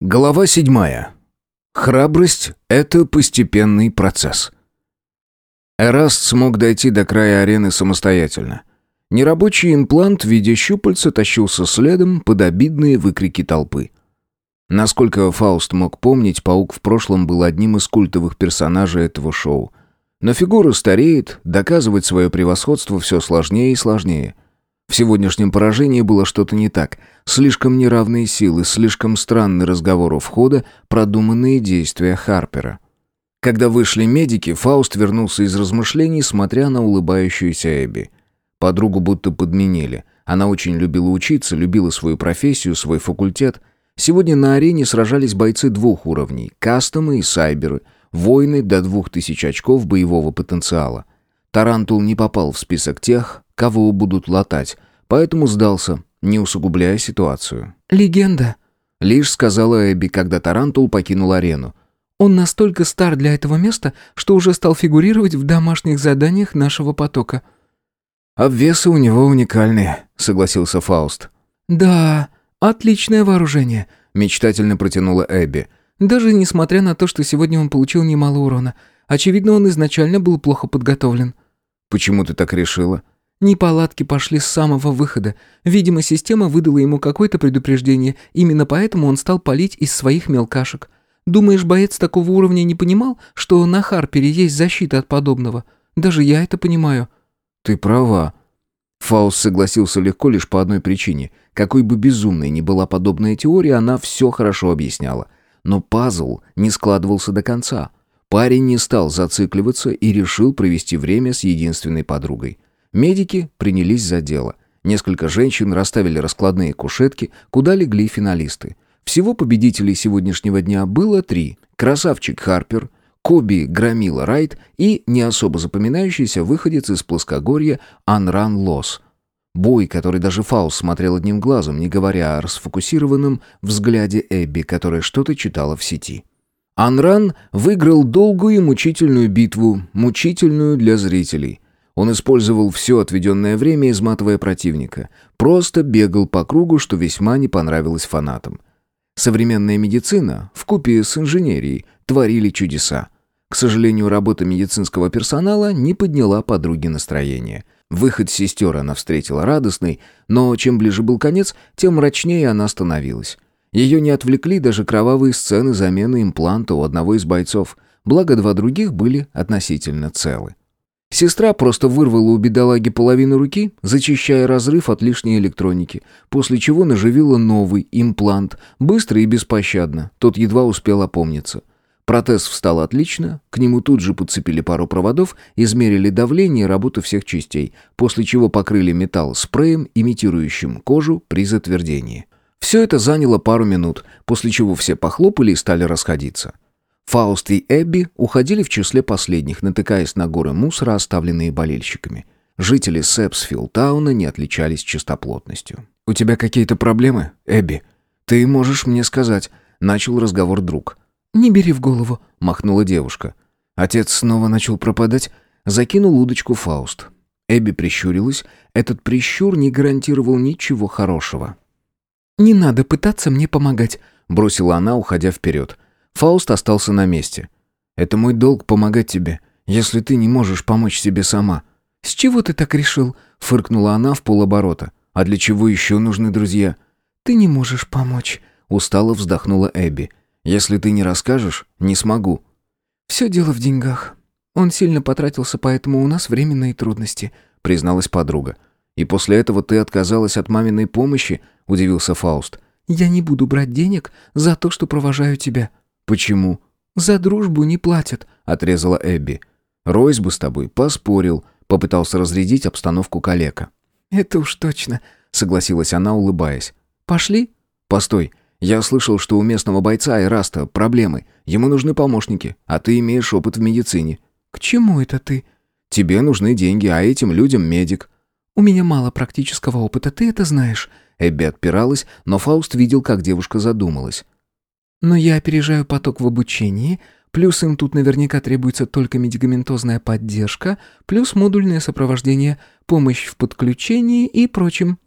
Глава седьмая. Храбрость — это постепенный процесс. Эраст смог дойти до края арены самостоятельно. Нерабочий имплант в виде щупальца тащился следом под обидные выкрики толпы. Насколько Фауст мог помнить, паук в прошлом был одним из культовых персонажей этого шоу. Но фигура стареет, доказывать свое превосходство все сложнее и сложнее — в сегодняшнем поражении было что-то не так. Слишком неравные силы, слишком странный разговор у входа, продуманные действия Харпера. Когда вышли медики, Фауст вернулся из размышлений, смотря на улыбающуюся Эбби. Подругу будто подменили. Она очень любила учиться, любила свою профессию, свой факультет. Сегодня на арене сражались бойцы двух уровней – кастомы и сайберы, воины до двух тысяч очков боевого потенциала. Тарантул не попал в список тех, кого будут латать, поэтому сдался, не усугубляя ситуацию. «Легенда», — лишь сказала Эбби, когда Тарантул покинул арену. «Он настолько стар для этого места, что уже стал фигурировать в домашних заданиях нашего потока». «Обвесы у него уникальные», — согласился Фауст. «Да, отличное вооружение», — мечтательно протянула Эбби. «Даже несмотря на то, что сегодня он получил немало урона. Очевидно, он изначально был плохо подготовлен». «Почему ты так решила?» Неполадки пошли с самого выхода. Видимо, система выдала ему какое-то предупреждение, именно поэтому он стал палить из своих мелкашек. Думаешь, боец такого уровня не понимал, что на Харпере есть защита от подобного? Даже я это понимаю». «Ты права». Фаус согласился легко лишь по одной причине. Какой бы безумной ни была подобная теория, она все хорошо объясняла. Но пазл не складывался до конца. Парень не стал зацикливаться и решил провести время с единственной подругой. Медики принялись за дело. Несколько женщин расставили раскладные кушетки, куда легли финалисты. Всего победителей сегодняшнего дня было три. Красавчик Харпер, Коби Громила Райт и не особо запоминающийся выходец из плоскогорья Анран Лос. Бой, который даже Фаус смотрел одним глазом, не говоря о расфокусированном взгляде Эбби, которая что-то читала в сети. Анран выиграл долгую и мучительную битву, мучительную для зрителей – он использовал все отведенное время, изматывая противника. Просто бегал по кругу, что весьма не понравилось фанатам. Современная медицина, в купе с инженерией, творили чудеса. К сожалению, работа медицинского персонала не подняла подруги настроение. Выход сестер она встретила радостный, но чем ближе был конец, тем мрачнее она становилась. Ее не отвлекли даже кровавые сцены замены импланта у одного из бойцов, благо два других были относительно целы. Сестра просто вырвала у бедолаги половину руки, зачищая разрыв от лишней электроники, после чего наживила новый имплант, быстро и беспощадно, тот едва успел опомниться. Протез встал отлично, к нему тут же подцепили пару проводов, измерили давление и работу всех частей, после чего покрыли металл спреем, имитирующим кожу при затвердении. Все это заняло пару минут, после чего все похлопали и стали расходиться. Фауст и Эбби уходили в числе последних, натыкаясь на горы мусора, оставленные болельщиками. Жители Сэпсфилтауна не отличались чистоплотностью. «У тебя какие-то проблемы, Эбби? Ты можешь мне сказать», — начал разговор друг. «Не бери в голову», — махнула девушка. Отец снова начал пропадать, закинул удочку Фауст. Эбби прищурилась. Этот прищур не гарантировал ничего хорошего. «Не надо пытаться мне помогать», — бросила она, уходя вперед. Фауст остался на месте. «Это мой долг помогать тебе, если ты не можешь помочь себе сама». «С чего ты так решил?» — фыркнула она в полоборота. «А для чего еще нужны друзья?» «Ты не можешь помочь», — устало вздохнула Эбби. «Если ты не расскажешь, не смогу». «Все дело в деньгах. Он сильно потратился, поэтому у нас временные трудности», — призналась подруга. «И после этого ты отказалась от маминой помощи?» — удивился Фауст. «Я не буду брать денег за то, что провожаю тебя», «Почему?» «За дружбу не платят», — отрезала Эбби. «Ройс бы с тобой поспорил», — попытался разрядить обстановку калека. «Это уж точно», — согласилась она, улыбаясь. «Пошли?» «Постой. Я слышал, что у местного бойца Эраста проблемы. Ему нужны помощники, а ты имеешь опыт в медицине». «К чему это ты?» «Тебе нужны деньги, а этим людям медик». «У меня мало практического опыта, ты это знаешь». Эбби отпиралась, но Фауст видел, как девушка задумалась. Но я опережаю поток в обучении, плюс им тут наверняка требуется только медикаментозная поддержка, плюс модульное сопровождение, помощь в подключении и прочем».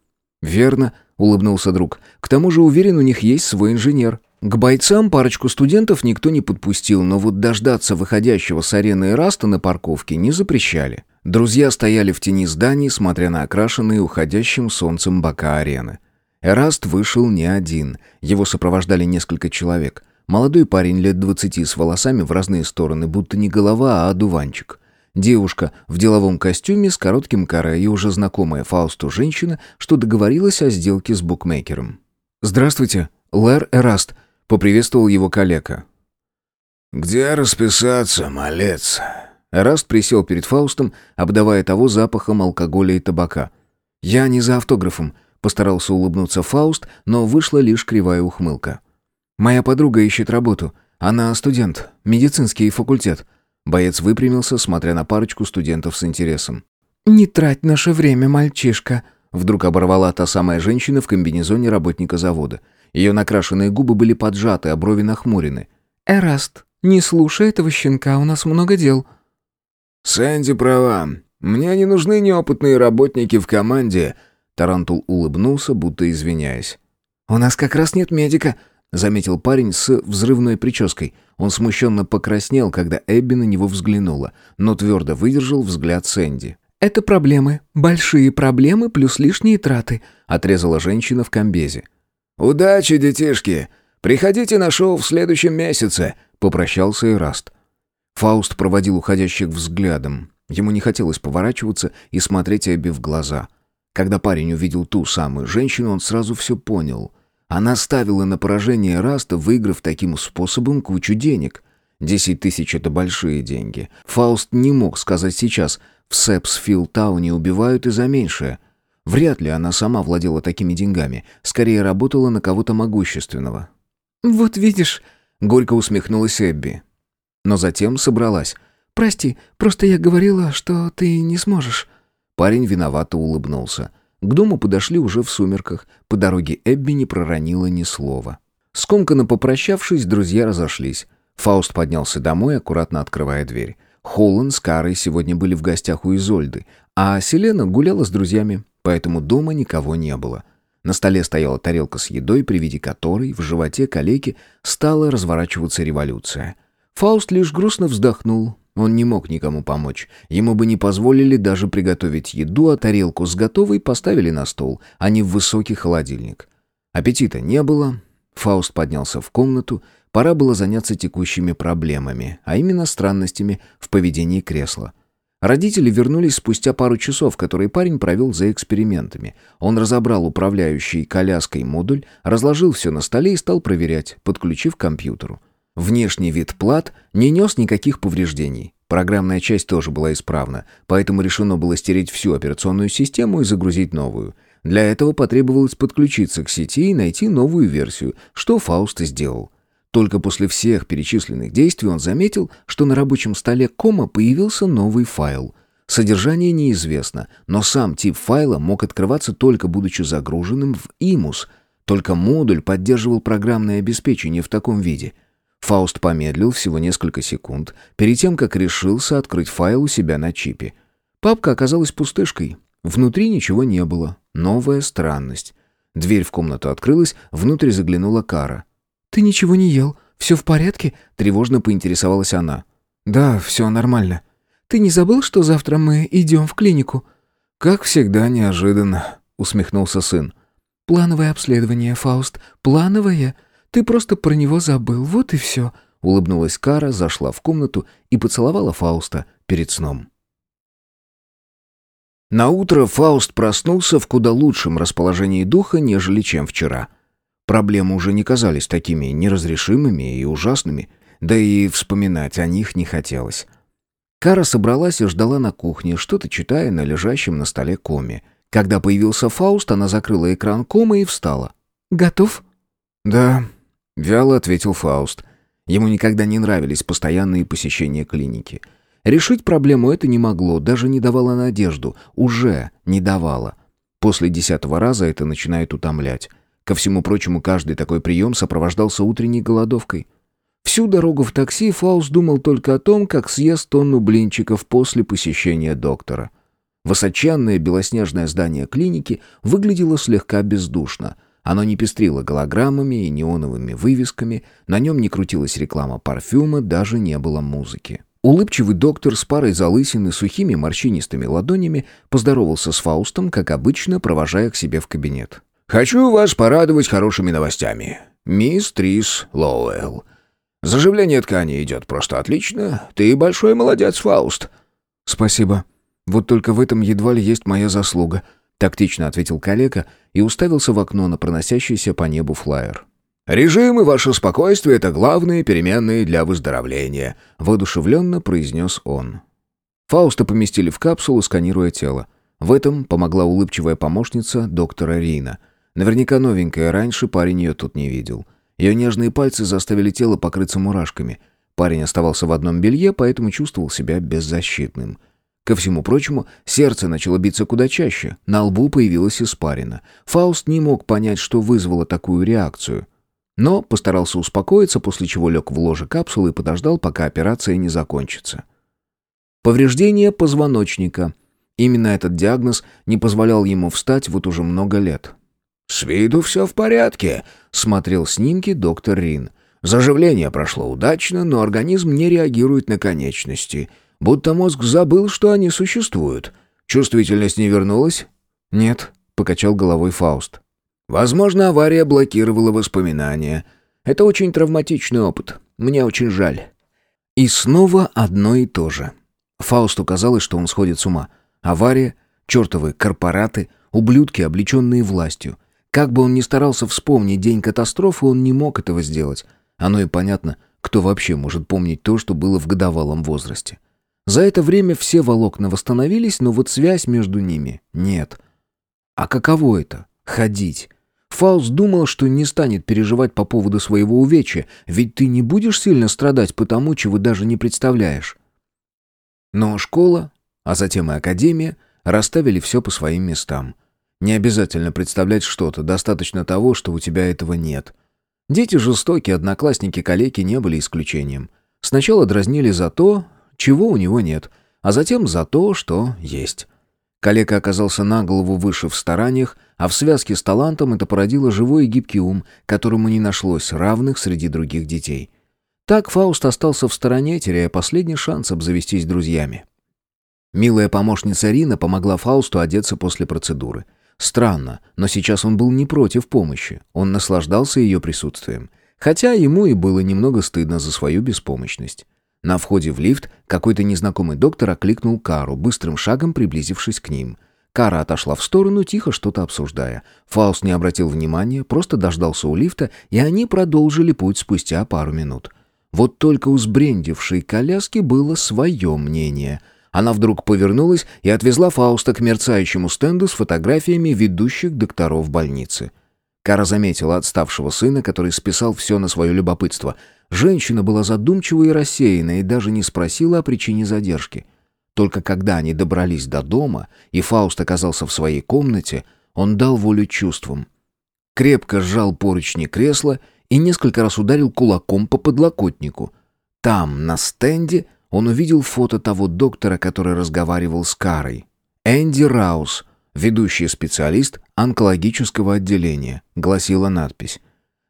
«Верно», — улыбнулся друг. «К тому же уверен, у них есть свой инженер». К бойцам парочку студентов никто не подпустил, но вот дождаться выходящего с арены Раста на парковке не запрещали. Друзья стояли в тени зданий, смотря на окрашенные уходящим солнцем бока арены. Эраст вышел не один, его сопровождали несколько человек. Молодой парень лет двадцати с волосами в разные стороны, будто не голова, а одуванчик. Девушка в деловом костюме с коротким каре и уже знакомая Фаусту женщина, что договорилась о сделке с букмекером. «Здравствуйте, Лэр Эраст», — поприветствовал его коллега. «Где расписаться, малец?» Эраст присел перед Фаустом, обдавая того запахом алкоголя и табака. «Я не за автографом», — постарался улыбнуться Фауст, но вышла лишь кривая ухмылка. «Моя подруга ищет работу. Она студент, медицинский факультет». Боец выпрямился, смотря на парочку студентов с интересом. «Не трать наше время, мальчишка», Вдруг оборвала та самая женщина в комбинезоне работника завода. Ее накрашенные губы были поджаты, а брови нахмурены. «Эраст, не слушай этого щенка, у нас много дел». «Сэнди права. Мне не нужны неопытные работники в команде». Тарантул улыбнулся, будто извиняясь. «У нас как раз нет медика», — заметил парень с взрывной прической. Он смущенно покраснел, когда Эбби на него взглянула, но твердо выдержал взгляд Сэнди. «Это проблемы. Большие проблемы плюс лишние траты», — отрезала женщина в комбезе. «Удачи, детишки! Приходите на шоу в следующем месяце», — попрощался Эраст. Фауст проводил уходящих взглядом. Ему не хотелось поворачиваться и смотреть Эбби в глаза. Когда парень увидел ту самую женщину, он сразу все понял. Она ставила на поражение Раста, выиграв таким способом кучу денег. Десять тысяч — это большие деньги. Фауст не мог сказать сейчас, в Сепсфилл-тауне убивают и за меньшее. Вряд ли она сама владела такими деньгами. Скорее, работала на кого-то могущественного. «Вот видишь...» — горько усмехнулась Эбби. Но затем собралась. «Прости, просто я говорила, что ты не сможешь». Парень виновато улыбнулся. К дому подошли уже в сумерках. По дороге Эбби не проронила ни слова. Скомканно попрощавшись, друзья разошлись. Фауст поднялся домой, аккуратно открывая дверь. Холланд с Карой сегодня были в гостях у Изольды, а Селена гуляла с друзьями, поэтому дома никого не было. На столе стояла тарелка с едой, при виде которой в животе калеки стала разворачиваться революция. Фауст лишь грустно вздохнул. Он не мог никому помочь. Ему бы не позволили даже приготовить еду, а тарелку с готовой поставили на стол, а не в высокий холодильник. Аппетита не было. Фауст поднялся в комнату, Пора было заняться текущими проблемами, а именно странностями в поведении кресла. Родители вернулись спустя пару часов, которые парень провел за экспериментами. Он разобрал управляющий коляской модуль, разложил все на столе и стал проверять, подключив к компьютеру. Внешний вид плат не нес никаких повреждений. Программная часть тоже была исправна, поэтому решено было стереть всю операционную систему и загрузить новую. Для этого потребовалось подключиться к сети и найти новую версию, что Фауст сделал. Только после всех перечисленных действий он заметил, что на рабочем столе кома появился новый файл. Содержание неизвестно, но сам тип файла мог открываться только будучи загруженным в имус. Только модуль поддерживал программное обеспечение в таком виде. Фауст помедлил всего несколько секунд, перед тем, как решился открыть файл у себя на чипе. Папка оказалась пустышкой. Внутри ничего не было. Новая странность. Дверь в комнату открылась, внутрь заглянула Кара. «Ты ничего не ел? Все в порядке?» — тревожно поинтересовалась она. «Да, все нормально. Ты не забыл, что завтра мы идем в клинику?» «Как всегда неожиданно», — усмехнулся сын. «Плановое обследование, Фауст, плановое. Ты просто про него забыл, вот и все», — улыбнулась Кара, зашла в комнату и поцеловала Фауста перед сном. На утро Фауст проснулся в куда лучшем расположении духа, нежели чем вчера — Проблемы уже не казались такими неразрешимыми и ужасными, да и вспоминать о них не хотелось. Кара собралась и ждала на кухне, что-то читая на лежащем на столе коме. Когда появился Фауст, она закрыла экран комы и встала. «Готов?» «Да», — вяло ответил Фауст. Ему никогда не нравились постоянные посещения клиники. Решить проблему это не могло, даже не давало надежду. Уже не давало. После десятого раза это начинает утомлять. Ко всему прочему, каждый такой прием сопровождался утренней голодовкой. Всю дорогу в такси Фаус думал только о том, как съест тонну блинчиков после посещения доктора. Высоченное белоснежное здание клиники выглядело слегка бездушно. Оно не пестрило голограммами и неоновыми вывесками, на нем не крутилась реклама парфюма, даже не было музыки. Улыбчивый доктор с парой залысин и сухими морщинистыми ладонями поздоровался с Фаустом, как обычно, провожая к себе в кабинет. «Хочу вас порадовать хорошими новостями. Мисс Трис Лоуэлл. Заживление ткани идет просто отлично. Ты большой молодец, Фауст». «Спасибо. Вот только в этом едва ли есть моя заслуга», — тактично ответил коллега и уставился в окно на проносящийся по небу флайер. «Режим и ваше спокойствие — это главные переменные для выздоровления», — воодушевленно произнес он. Фауста поместили в капсулу, сканируя тело. В этом помогла улыбчивая помощница доктора Рина. Наверняка новенькая, раньше парень ее тут не видел. Ее нежные пальцы заставили тело покрыться мурашками. Парень оставался в одном белье, поэтому чувствовал себя беззащитным. Ко всему прочему, сердце начало биться куда чаще, на лбу появилась испарина. Фауст не мог понять, что вызвало такую реакцию. Но постарался успокоиться, после чего лег в ложе капсулы и подождал, пока операция не закончится. Повреждение позвоночника. Именно этот диагноз не позволял ему встать вот уже много лет. «С виду все в порядке», — смотрел снимки доктор Рин. «Заживление прошло удачно, но организм не реагирует на конечности. Будто мозг забыл, что они существуют. Чувствительность не вернулась?» «Нет», — покачал головой Фауст. Возможно, авария блокировала воспоминания. Это очень травматичный опыт. Мне очень жаль. И снова одно и то же. Фаусту казалось, что он сходит с ума. Авария, чертовы корпораты, ублюдки, облеченные властью. Как бы он ни старался вспомнить день катастрофы, он не мог этого сделать. Оно и понятно, кто вообще может помнить то, что было в годовалом возрасте. За это время все волокна восстановились, но вот связь между ними нет. А каково это — ходить? Фауст думал, что не станет переживать по поводу своего увечья, ведь ты не будешь сильно страдать по тому, чего даже не представляешь. Но школа, а затем и академия, расставили все по своим местам. Не обязательно представлять что-то, достаточно того, что у тебя этого нет. Дети жестокие, одноклассники калеки не были исключением. Сначала дразнили за то, чего у него нет, а затем за то, что есть. Калека оказался на голову выше в стараниях, а в связке с талантом это породило живой и гибкий ум, которому не нашлось равных среди других детей. Так Фауст остался в стороне, теряя последний шанс обзавестись друзьями. Милая помощница Рина помогла Фаусту одеться после процедуры. Странно, но сейчас он был не против помощи, он наслаждался ее присутствием. Хотя ему и было немного стыдно за свою беспомощность. На входе в лифт какой-то незнакомый доктор окликнул Кару, быстрым шагом приблизившись к ним. Кара отошла в сторону, тихо что-то обсуждая. Фауст не обратил внимания, просто дождался у лифта, и они продолжили путь спустя пару минут. Вот только у сбрендившей коляски было свое мнение. Она вдруг повернулась и отвезла Фауста к мерцающему стенду с фотографиями ведущих докторов больницы. Кара заметила отставшего сына, который списал все на свое любопытство — Женщина была задумчива и рассеяна и даже не спросила о причине задержки. Только когда они добрались до дома, и Фауст оказался в своей комнате, он дал волю чувствам. Крепко сжал поручни кресла и несколько раз ударил кулаком по подлокотнику. Там, на стенде, он увидел фото того доктора, который разговаривал с Карой. Энди Раус, ведущий специалист онкологического отделения, гласила надпись.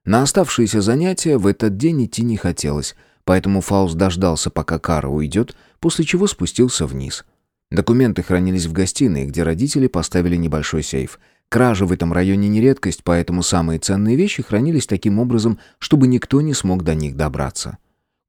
На оставшиеся занятия в этот день идти не хотелось, поэтому Фауст дождался, пока Кара уйдет, после чего спустился вниз. Документы хранились в гостиной, где родители поставили небольшой сейф. Кражи в этом районе не редкость, поэтому самые ценные вещи хранились таким образом, чтобы никто не смог до них добраться.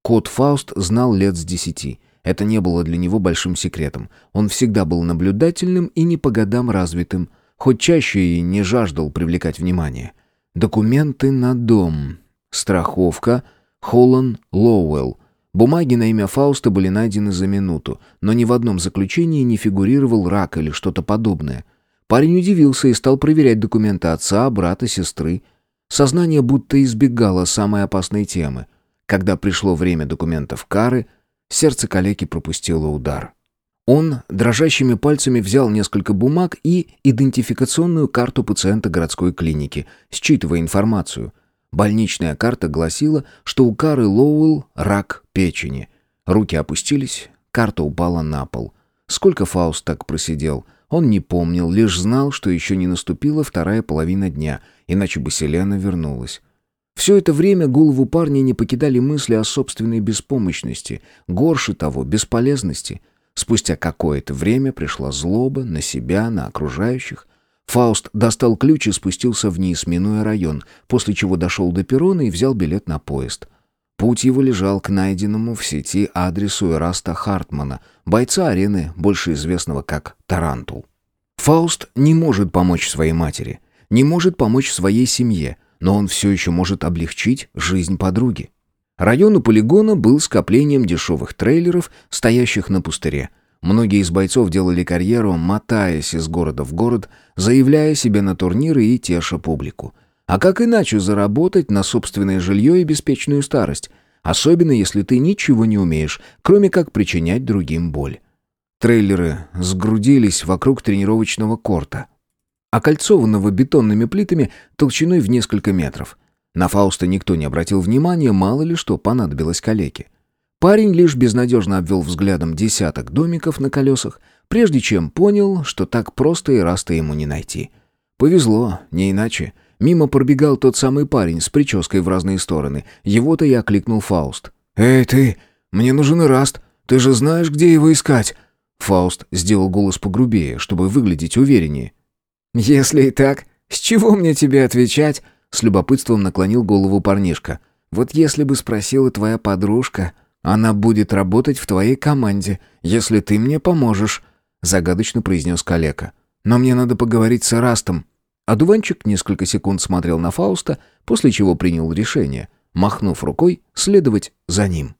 Кот Фауст знал лет с десяти. Это не было для него большим секретом. Он всегда был наблюдательным и не по годам развитым, хоть чаще и не жаждал привлекать внимание. Документы на дом. Страховка. Холлан Лоуэлл. Бумаги на имя Фауста были найдены за минуту, но ни в одном заключении не фигурировал рак или что-то подобное. Парень удивился и стал проверять документы отца, брата, сестры. Сознание будто избегало самой опасной темы. Когда пришло время документов Кары, сердце калеки пропустило удар. Он дрожащими пальцами взял несколько бумаг и идентификационную карту пациента городской клиники, считывая информацию. Больничная карта гласила, что у Кары Лоуэлл рак печени. Руки опустились, карта упала на пол. Сколько Фауст так просидел? Он не помнил, лишь знал, что еще не наступила вторая половина дня, иначе бы Селена вернулась. Все это время голову парня не покидали мысли о собственной беспомощности, горше того, бесполезности. Спустя какое-то время пришла злоба на себя, на окружающих. Фауст достал ключ и спустился вниз, минуя район, после чего дошел до перрона и взял билет на поезд. Путь его лежал к найденному в сети адресу Эраста Хартмана, бойца арены, больше известного как Тарантул. Фауст не может помочь своей матери, не может помочь своей семье, но он все еще может облегчить жизнь подруги. Район у полигона был скоплением дешевых трейлеров, стоящих на пустыре. Многие из бойцов делали карьеру, мотаясь из города в город, заявляя себе на турниры и теша публику. А как иначе заработать на собственное жилье и беспечную старость, особенно если ты ничего не умеешь, кроме как причинять другим боль? Трейлеры сгрудились вокруг тренировочного корта окольцованного бетонными плитами толщиной в несколько метров. На Фауста никто не обратил внимания, мало ли что понадобилось калеке. Парень лишь безнадежно обвел взглядом десяток домиков на колесах, прежде чем понял, что так просто и раста ему не найти. Повезло, не иначе. Мимо пробегал тот самый парень с прической в разные стороны. Его-то я окликнул Фауст. «Эй, ты! Мне нужен Раст! Ты же знаешь, где его искать!» Фауст сделал голос погрубее, чтобы выглядеть увереннее. «Если и так, с чего мне тебе отвечать?» С любопытством наклонил голову парнишка. «Вот если бы спросила твоя подружка, она будет работать в твоей команде, если ты мне поможешь», загадочно произнес калека. «Но мне надо поговорить с Растом». Одуванчик несколько секунд смотрел на Фауста, после чего принял решение, махнув рукой, следовать за ним.